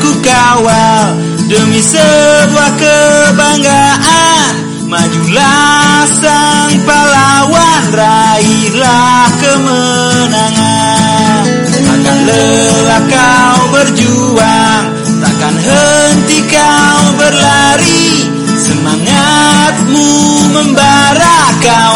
ku kawal demi sebuah kebanggaan. Majulah sang pahlawan raihlah kemenangan. Takkan lelah kau berjuang Takkan henti kau berlari. Semangatmu membara kau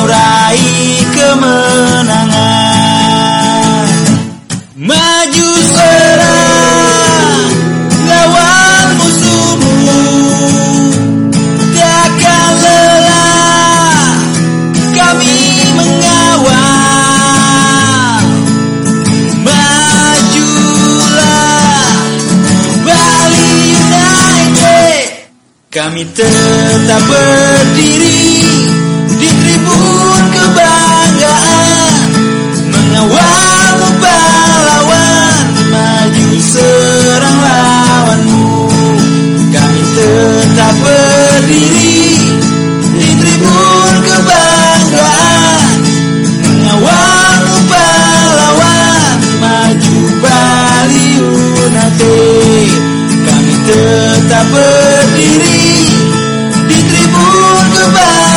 Kami tetap berdiri di tribun kebanggaan Mengawalmu pahlawan Maju serang lawanmu. Kami tetap berdiri di tribun kebanggaan Mengawalmu pahlawan Maju Bali United Kami tetap berdiri goodbye.